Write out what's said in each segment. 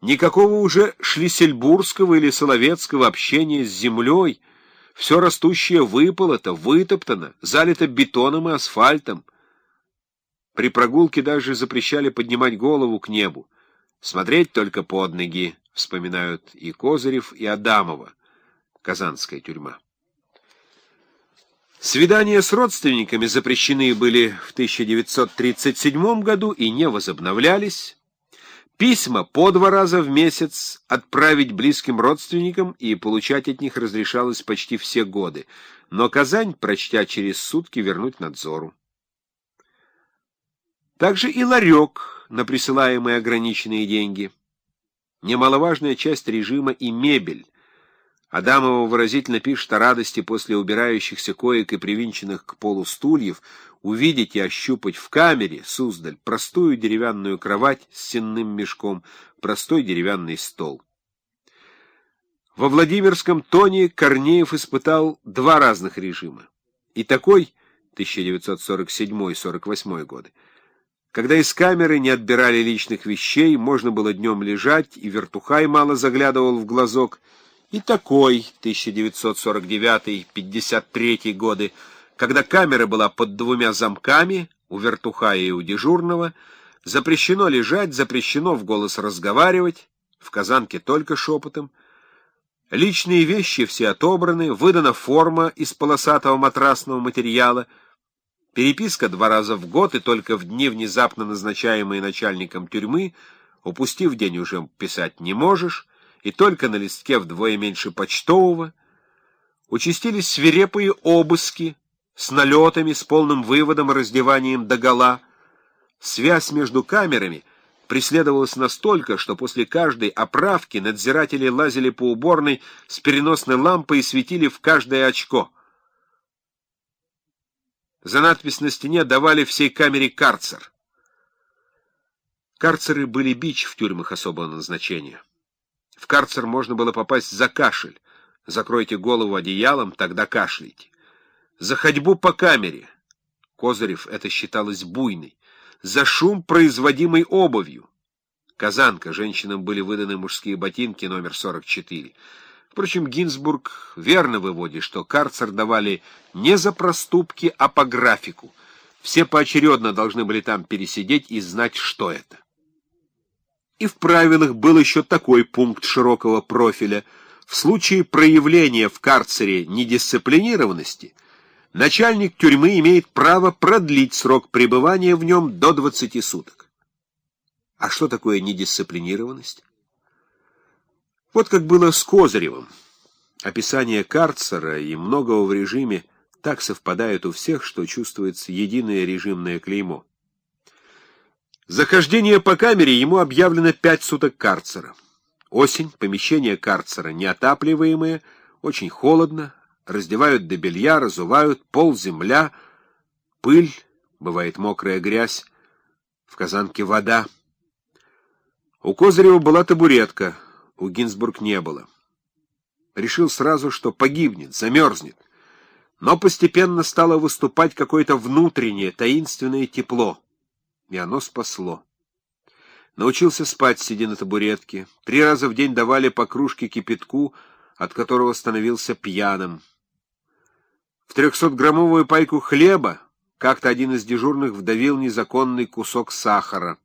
Никакого уже шлиссельбургского или соловецкого общения с землей. Все растущее выполото, вытоптано, залито бетоном и асфальтом. При прогулке даже запрещали поднимать голову к небу. Смотреть только под ноги, вспоминают и Козырев, и Адамова. Казанская тюрьма. Свидания с родственниками запрещены были в 1937 году и не возобновлялись. Письма по два раза в месяц отправить близким родственникам и получать от них разрешалось почти все годы, но Казань, прочтя через сутки, вернуть надзору. Также и ларек на присылаемые ограниченные деньги. Немаловажная часть режима и мебель. Адамова выразительно пишет о радости после убирающихся коек и привинченных к полу стульев увидеть и ощупать в камере, Суздаль, простую деревянную кровать с сенным мешком, простой деревянный стол. Во Владимирском тоне Корнеев испытал два разных режима. И такой, 1947-48 годы, когда из камеры не отбирали личных вещей, можно было днем лежать, и вертухай мало заглядывал в глазок, и такой, 1949-53 годы, когда камера была под двумя замками, у вертухая и у дежурного, запрещено лежать, запрещено в голос разговаривать, в казанке только шепотом, личные вещи все отобраны, выдана форма из полосатого матрасного материала — Переписка два раза в год, и только в дни, внезапно назначаемые начальником тюрьмы, упустив день уже писать не можешь, и только на листке вдвое меньше почтового, участились свирепые обыски с налетами, с полным выводом и раздеванием догола. Связь между камерами преследовалась настолько, что после каждой оправки надзиратели лазили по уборной с переносной лампой и светили в каждое очко — за надпись на стене давали всей камере карцер. Карцеры были бич в тюрьмах особого назначения. В карцер можно было попасть за кашель. Закройте голову одеялом, тогда кашляйте. За ходьбу по камере. Козырев это считалось буйной. За шум, производимый обувью. Казанка. Женщинам были выданы мужские ботинки номер 44. Впрочем, Гинзбург верно выводит, что карцер давали не за проступки, а по графику. Все поочередно должны были там пересидеть и знать, что это. И в правилах был еще такой пункт широкого профиля. В случае проявления в карцере недисциплинированности начальник тюрьмы имеет право продлить срок пребывания в нем до 20 суток. А что такое недисциплинированность? Вот как было с Козыревым. Описание карцера и многого в режиме так совпадают у всех, что чувствуется единое режимное клеймо. Захождение по камере ему объявлено пять суток карцера. Осень, помещение карцера неотапливаемое, очень холодно, раздевают до белья, разувают, пол, земля, пыль, бывает мокрая грязь, в казанке вода. У Козырева была табуретка — у Гинзбург не было. Решил сразу, что погибнет, замерзнет. Но постепенно стало выступать какое-то внутреннее, таинственное тепло. И оно спасло. Научился спать, сидя на табуретке. Три раза в день давали по кружке кипятку, от которого становился пьяным. В трехсотграммовую пайку хлеба как-то один из дежурных вдавил незаконный кусок сахара.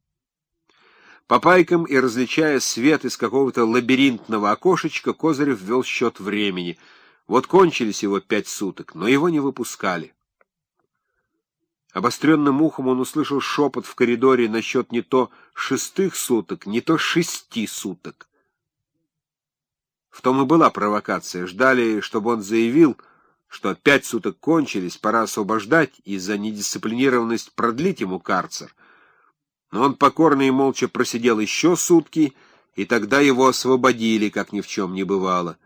По пайкам и различая свет из какого-то лабиринтного окошечка, Козырев ввел счет времени. Вот кончились его пять суток, но его не выпускали. Обостренным ухом он услышал шепот в коридоре насчет не то шестых суток, не то шести суток. В том и была провокация. Ждали, чтобы он заявил, что пять суток кончились, пора освобождать и за недисциплинированность продлить ему карцер — но он покорно и молча просидел еще сутки, и тогда его освободили, как ни в чем не бывало.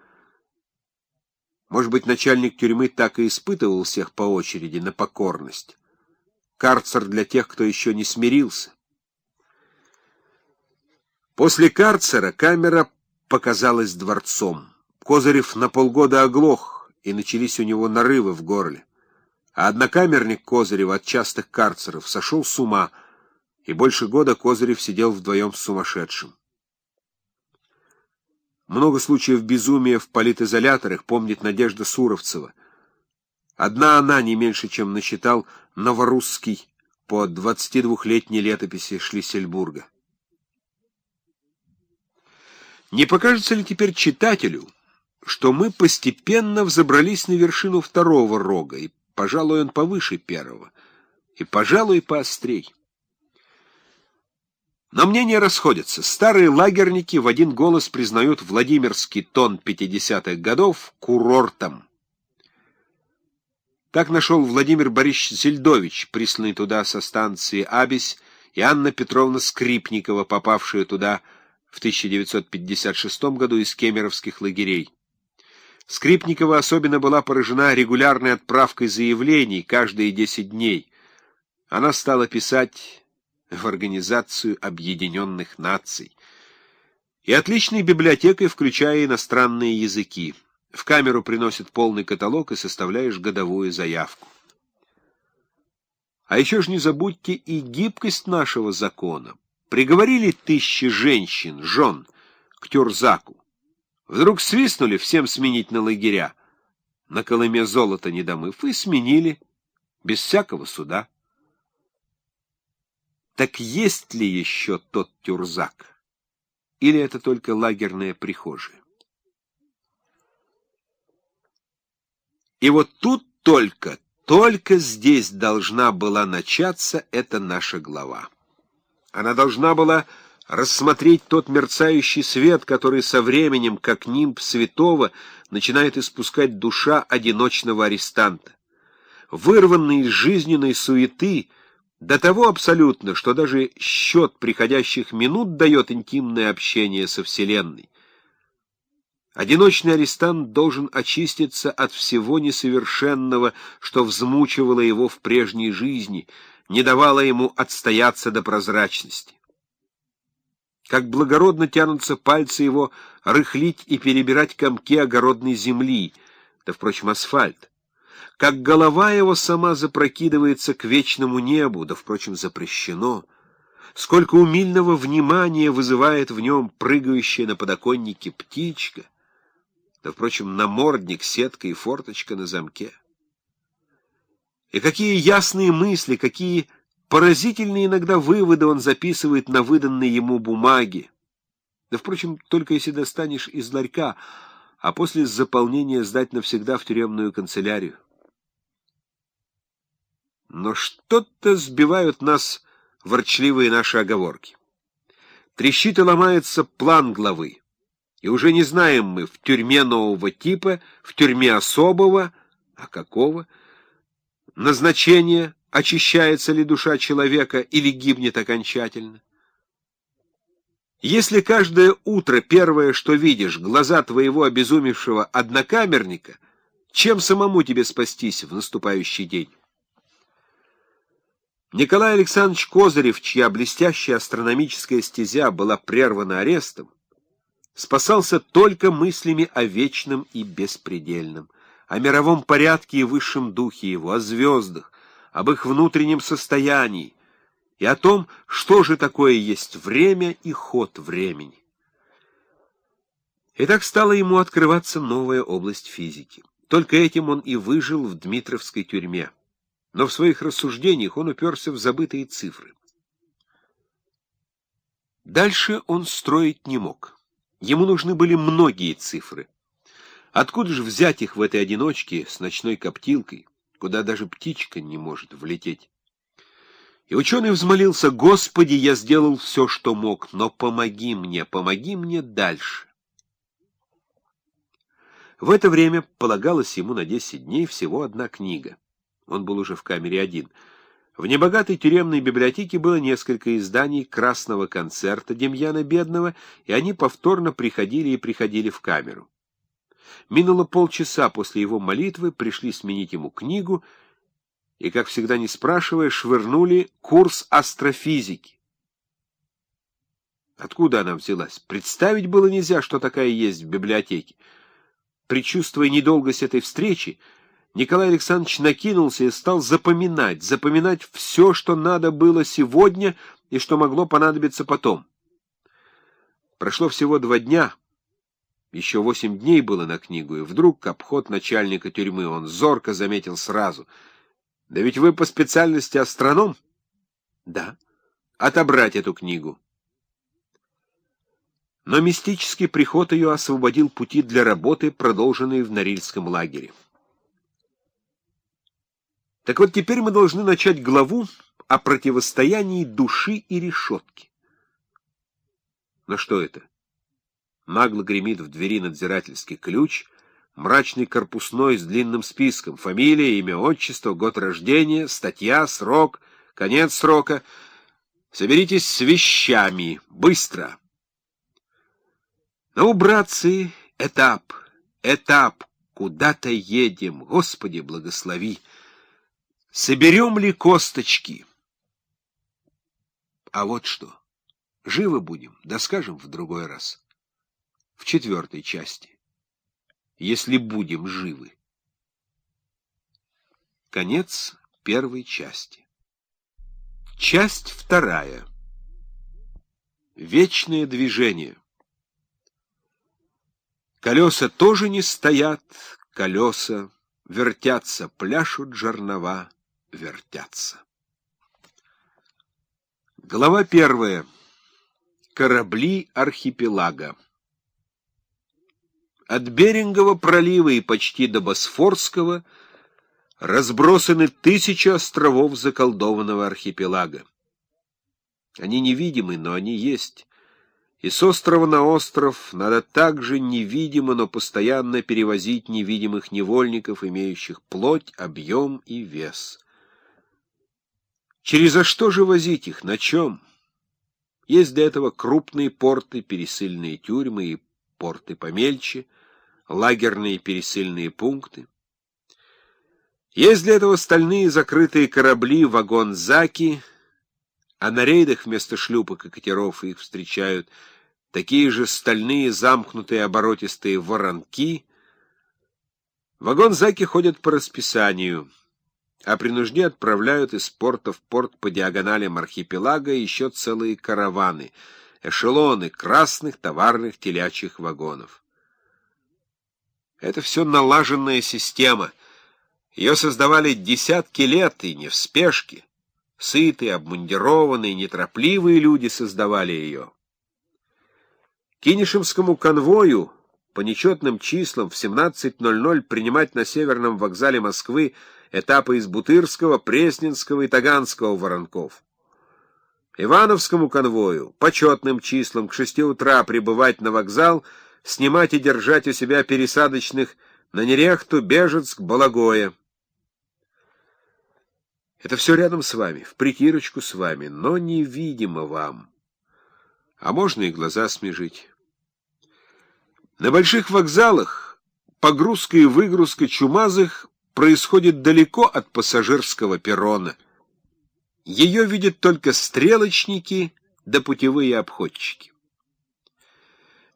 Может быть, начальник тюрьмы так и испытывал всех по очереди на покорность. Карцер для тех, кто еще не смирился. После карцера камера показалась дворцом. Козырев на полгода оглох, и начались у него нарывы в горле. А однокамерник Козырева от частых карцеров сошел с ума — и больше года Козырев сидел вдвоем с сумасшедшим. Много случаев безумия в политизоляторах помнит Надежда Суровцева. Одна она не меньше, чем насчитал Новорусский по 22-летней летописи Шлиссельбурга. Не покажется ли теперь читателю, что мы постепенно взобрались на вершину второго рога, и, пожалуй, он повыше первого, и, пожалуй, поострей? Но мнения расходятся. Старые лагерники в один голос признают Владимирский тон 50-х годов курортом. Так нашел Владимир Борисович Зельдович, присланный туда со станции Абись, и Анна Петровна Скрипникова, попавшая туда в 1956 году из кемеровских лагерей. Скрипникова особенно была поражена регулярной отправкой заявлений каждые 10 дней. Она стала писать в Организацию Объединенных Наций. И отличной библиотекой, включая иностранные языки. В камеру приносят полный каталог и составляешь годовую заявку. А еще ж не забудьте и гибкость нашего закона. Приговорили тысячи женщин, жен, к тюрзаку. Вдруг свистнули всем сменить на лагеря. На Колыме золото не домыв, и сменили, без всякого суда. Так есть ли еще тот тюрзак? Или это только лагерная прихожая? И вот тут только, только здесь должна была начаться эта наша глава. Она должна была рассмотреть тот мерцающий свет, который со временем, как нимб святого, начинает испускать душа одиночного арестанта. Вырванный из жизненной суеты — до того абсолютно, что даже счет приходящих минут дает интимное общение со Вселенной. Одиночный арестант должен очиститься от всего несовершенного, что взмучивало его в прежней жизни, не давало ему отстояться до прозрачности. Как благородно тянутся пальцы его рыхлить и перебирать комки огородной земли, да, впрочем, асфальт как голова его сама запрокидывается к вечному небу, да, впрочем, запрещено, сколько умильного внимания вызывает в нем прыгающая на подоконнике птичка, да, впрочем, намордник, сетка и форточка на замке. И какие ясные мысли, какие поразительные иногда выводы он записывает на выданной ему бумаге. Да, впрочем, только если достанешь из ларька, а после заполнения сдать навсегда в тюремную канцелярию. Но что-то сбивают нас ворчливые наши оговорки. Трещит и ломается план главы. И уже не знаем мы, в тюрьме нового типа, в тюрьме особого, а какого, назначение, очищается ли душа человека или гибнет окончательно. Если каждое утро первое, что видишь, глаза твоего обезумевшего однокамерника, чем самому тебе спастись в наступающий день? Николай Александрович Козырев, чья блестящая астрономическая стезя была прервана арестом, спасался только мыслями о вечном и беспредельном, о мировом порядке и высшем духе его, о звездах, об их внутреннем состоянии и о том, что же такое есть время и ход времени. И так стала ему открываться новая область физики. Только этим он и выжил в Дмитровской тюрьме но в своих рассуждениях он уперся в забытые цифры. Дальше он строить не мог. Ему нужны были многие цифры. Откуда же взять их в этой одиночке с ночной коптилкой, куда даже птичка не может влететь? И ученый взмолился, «Господи, я сделал все, что мог, но помоги мне, помоги мне дальше». В это время полагалось ему на десять дней всего одна книга. Он был уже в камере один. В небогатой тюремной библиотеке было несколько изданий «Красного концерта» Демьяна Бедного, и они повторно приходили и приходили в камеру. Минуло полчаса после его молитвы, пришли сменить ему книгу, и, как всегда не спрашивая, швырнули курс астрофизики. Откуда она взялась? Представить было нельзя, что такая есть в библиотеке. Причувствуя недолгость этой встречи, Николай Александрович накинулся и стал запоминать, запоминать все, что надо было сегодня и что могло понадобиться потом. Прошло всего два дня, Еще восемь дней было на книгу, и вдруг обход начальника тюрьмы он зорко заметил сразу. «Да ведь вы по специальности астроном?» «Да». «Отобрать эту книгу». Но мистический приход ее освободил пути для работы, продолженной в Норильском лагере. Так вот, теперь мы должны начать главу о противостоянии души и решетки. Но что это? Нагло гремит в двери надзирательский ключ, мрачный корпусной с длинным списком, фамилия, имя, отчество, год рождения, статья, срок, конец срока. Соберитесь с вещами, быстро. Ну, братцы, этап, этап, куда-то едем, Господи, благослови. Соберем ли косточки? А вот что, живы будем, да скажем в другой раз в четвертой части, если будем живы. Конец первой части. Часть вторая. Вечное движение. Колеса тоже не стоят, колеса вертятся, пляшут жернова, вертятся. Глава первая. Корабли архипелага. От Берингова пролива и почти до Босфорского разбросаны тысячи островов заколдованного архипелага. Они невидимы, но они есть. И с острова на остров надо также невидимо, но постоянно перевозить невидимых невольников, имеющих плоть, объем и вес. Через за что же возить их? На чем? Есть для этого крупные порты, пересыльные тюрьмы и порты помельче — лагерные пересыльные пункты. Есть для этого стальные закрытые корабли, вагон-заки, а на рейдах вместо шлюпок и катеров их встречают такие же стальные замкнутые оборотистые воронки. Вагон-заки ходят по расписанию, а при нужде отправляют из порта в порт по диагоналям архипелага еще целые караваны, эшелоны красных товарных телячьих вагонов. Это все налаженная система. Ее создавали десятки лет, и не в спешке. Сытые, обмундированные, неторопливые люди создавали ее. Кинешемскому конвою по нечетным числам в 17.00 принимать на северном вокзале Москвы этапы из Бутырского, Пресненского и Таганского воронков. Ивановскому конвою по четным числам к шести утра прибывать на вокзал — снимать и держать у себя пересадочных на Нерехту, Бежецк, Балагоя. Это все рядом с вами, в притирочку с вами, но невидимо вам. А можно и глаза смежить. На больших вокзалах погрузка и выгрузка чумазых происходит далеко от пассажирского перрона. Ее видят только стрелочники да путевые обходчики.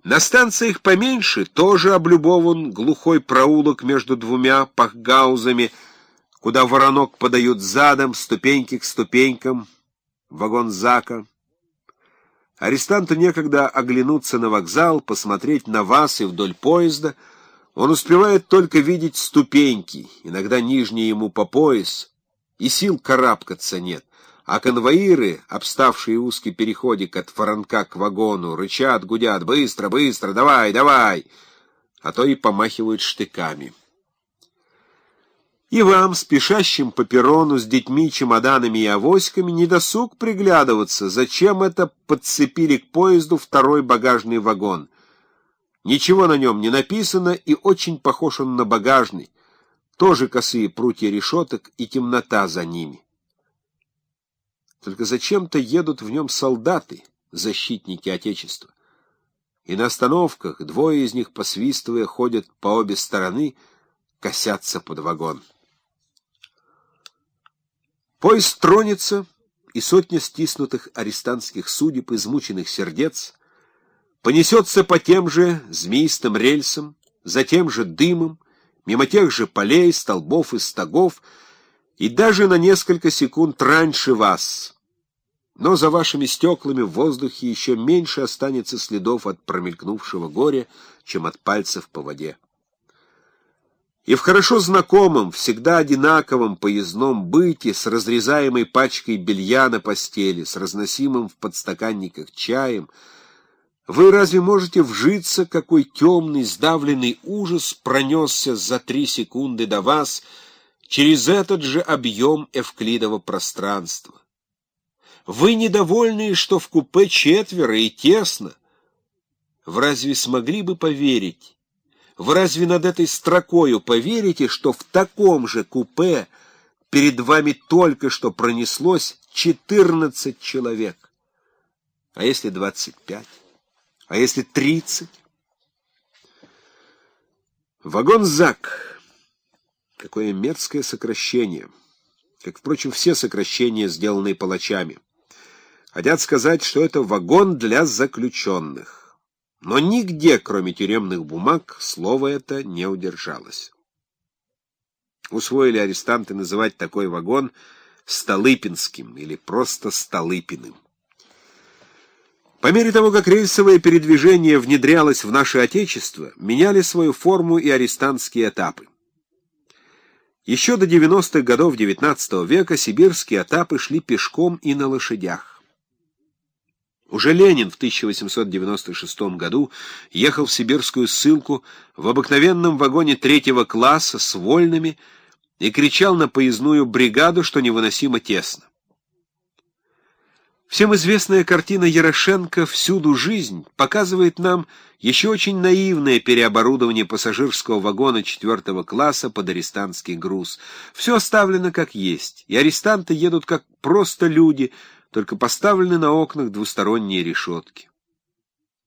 На станциях поменьше тоже облюбован глухой проулок между двумя пахгаузами, куда воронок подают задом, ступеньки к ступенькам, вагон Зака. Арестанту некогда оглянуться на вокзал, посмотреть на вас и вдоль поезда. Он успевает только видеть ступеньки, иногда нижние ему по пояс, и сил карабкаться нет а конвоиры, обставшие узкий переходик от воронка к вагону, рычат, гудят «Быстро, быстро, давай, давай!» а то и помахивают штыками. И вам, спешащим по перрону с детьми, чемоданами и авоськами, недосуг приглядываться, зачем это подцепили к поезду второй багажный вагон. Ничего на нем не написано, и очень похож он на багажный, тоже косые прутья решеток и темнота за ними. Только зачем-то едут в нем солдаты, защитники Отечества. И на остановках двое из них, посвистывая, ходят по обе стороны, косятся под вагон. Поезд тронется, и сотня стиснутых арестантских судеб, измученных сердец, понесется по тем же змеистым рельсам, за тем же дымом, мимо тех же полей, столбов и стогов, и даже на несколько секунд раньше вас, но за вашими стеклами в воздухе еще меньше останется следов от промелькнувшего горя, чем от пальцев по воде. И в хорошо знакомом, всегда одинаковом поездном быте с разрезаемой пачкой белья на постели, с разносимым в подстаканниках чаем, вы разве можете вжиться, какой темный, сдавленный ужас пронесся за три секунды до вас через этот же объем эвклидового пространства? Вы недовольны, что в купе четверо и тесно. Вы разве смогли бы поверить? Вы разве над этой строкою поверите, что в таком же купе перед вами только что пронеслось четырнадцать человек? А если двадцать пять? А если тридцать? Вагон ЗАК. Какое мерзкое сокращение. Как, впрочем, все сокращения, сделанные палачами. Хотят сказать, что это вагон для заключенных. Но нигде, кроме тюремных бумаг, слово это не удержалось. Усвоили арестанты называть такой вагон Столыпинским или просто Столыпиным. По мере того, как рельсовое передвижение внедрялось в наше Отечество, меняли свою форму и арестантские этапы. Еще до 90-х годов XIX века сибирские этапы шли пешком и на лошадях. Уже Ленин в 1896 году ехал в сибирскую ссылку в обыкновенном вагоне третьего класса с вольными и кричал на поездную бригаду, что невыносимо тесно. Всем известная картина Ярошенко «Всюду жизнь» показывает нам еще очень наивное переоборудование пассажирского вагона четвертого класса под арестантский груз. Все оставлено как есть, и арестанты едут как просто люди — только поставлены на окнах двусторонние решетки.